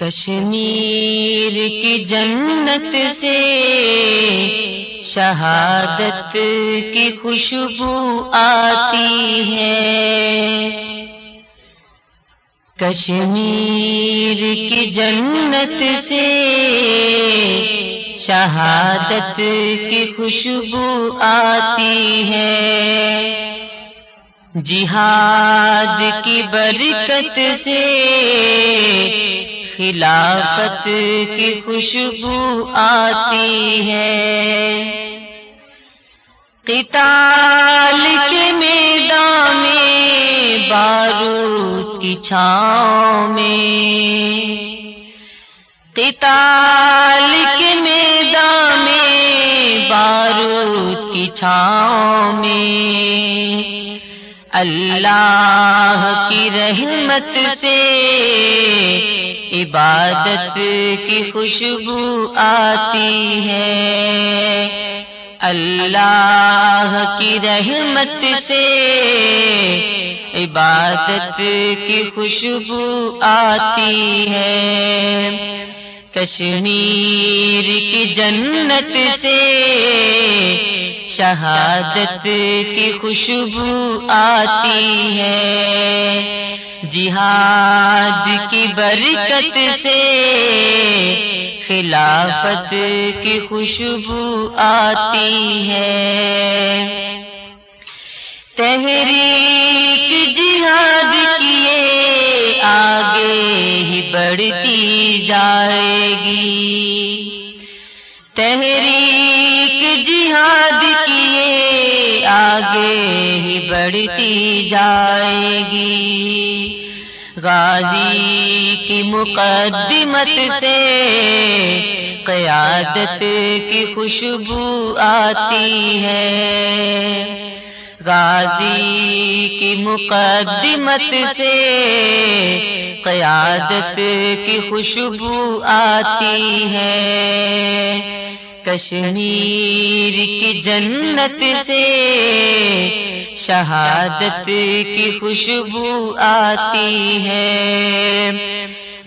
کشمیر کی جنت سے شہادت کی خوشبو آتی ہے۔ کشمیر کی جنت سے شہادت کی خوشبو آتی ہے۔ جہاد کی برکت سے خلافت کی خوشبو آتی ہے۔ قتال کے میدان میں بارود کی چھاؤں میں۔ قتال کے میدان میں بارود کی چھاؤں میں۔ اللہ کی رحمت سے عبادت کی خوشبو آتی ہے۔ اللہ کی رحمت سے عبادت کی خوشبو آتی ہے۔ کشمیر کی جنت سے شہادت کی خوشبو آتی ہے۔ جہاد کی برکت سے خلافت کی خوشبو آتی ہے۔ تحریک بڑھتی جائے گی۔ تحریک جہاد کیے آگے ہی بڑھتی جائے گی۔ غازی کی مقدمت سے قیادت کی خوشبو آتی ہے۔ غازی کی مقدمت سے قیادت کی خوشبو آتی ہے۔ کشمیر کی جنت سے شہادت کی خوشبو آتی ہے۔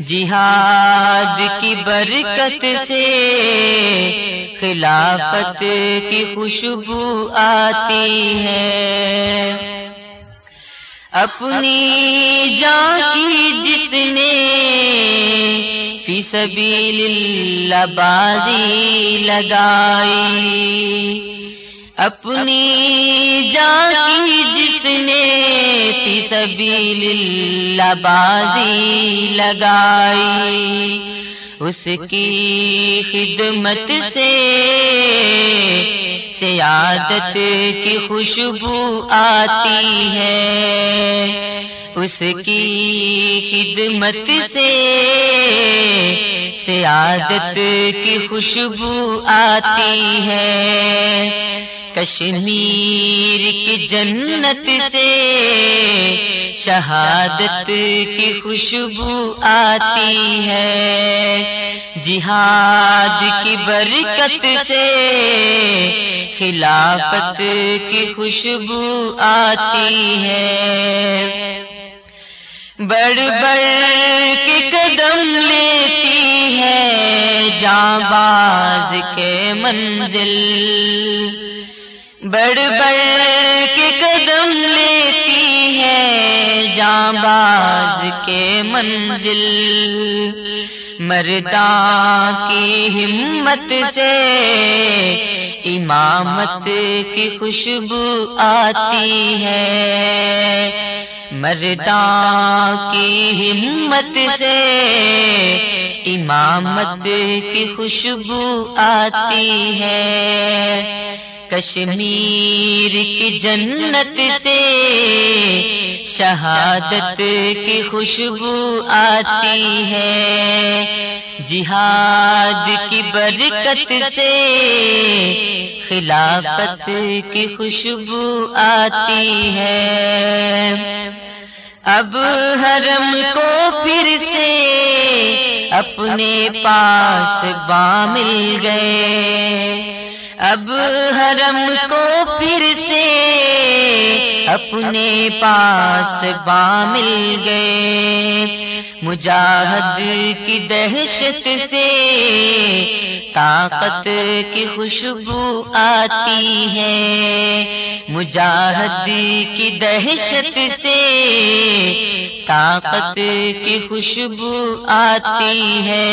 جہاد کی برکت سے خلافت کی خوشبو آتی ہے۔ اپنی جان کی جس نے فی سبیل اللہ بازی لگائی۔ اپنی جان کی جس نے فی سبیل اللہ بازی لگائی۔ اس کی خدمت سے سیادت کی خوشبو آتی ہے۔ اس کی خدمت سے سیادت کی خوشبو آتی ہے۔ کشمیر کی جنت سے شہادت کی خوشبو آتی ہے۔ جہاد کی برکت سے خلافت کی خوشبو آتی ہے۔ بڑھ بڑھ کے قدم لیتی ہے۔ جاں باز کے منزل۔ بڑھ بڑھ کے قدم لیتی ہے۔ جاں باز کے منزل، مردان کی ہمت سے امامت کی خوشبو آتی ہے۔ مردان کی ہمت سے امامت کی خوشبو آتی ہے۔ کشمیر کی جنت سے شہادت کی خوشبو آتی ہے۔ جہاد کی برکت سے خلافت کی خوشبو آتی ہے۔ اب حرم کو پھر سے اپنے پاس با مل گئے۔ اب حرم کو پھر سے اپنے پاس با مل گئے۔ مجاہد کی دہشت سے طاقت کی خوشبو آتی ہے۔ مجاہد کی دہشت سے طاقت کی خوشبو آتی ہے۔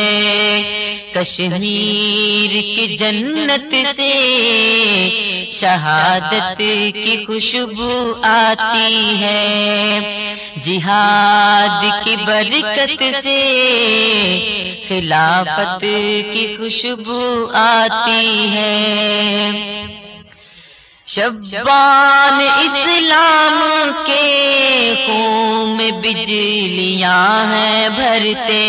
کشمیر کی جنت سے شہادت کی خوشبو آتی ہے۔ جہاد کی برکت سے خلافت کی خوشبو آتی ہے۔ شبان اسلام کے خون میں بجلیاں ہیں بھرتے۔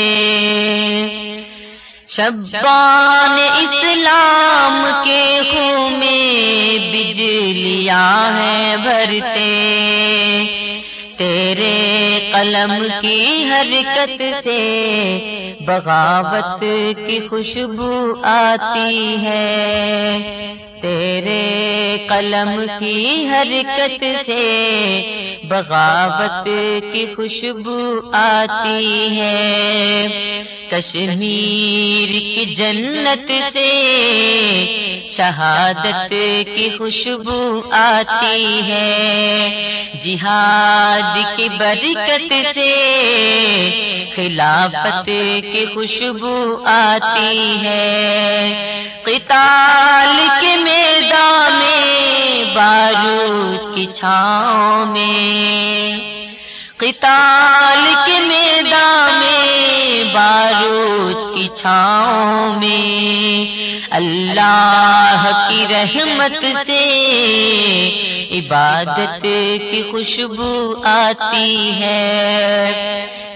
شبان اسلام کے خون میں بجلیاں ہیں بھرتے۔ تیرے قلم کی حرکت سے بغاوت کی خوشبو آتی ہے۔ تیرے قلم کی حرکت سے بغاوت کی خوشبو آتی ہے۔ کشمیر کی جنت سے شہادت کی خوشبو آتی ہے۔ جہاد کی برکت سے خلافت کی خوشبو آتی ہے۔ قتال کے میں بارود کی چھاؤں میں، قتال کے میدان میں، بارود کی چھاؤں میں۔ اللہ کی رحمت سے عبادت کی خوشبو آتی ہے۔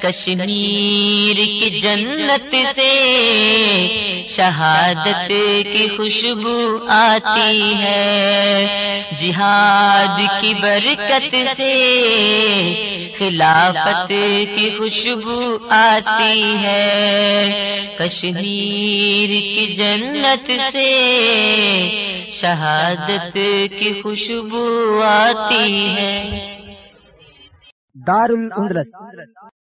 کشمیر کی جنت سے شہادت کی خوشبو آتی ہے۔ جہاد کی برکت سے خلافت کی خوشبو آتی ہے۔ کشمیر کی جنت سے شہادت کی خوشبو آتی ہے۔ دار الاندلس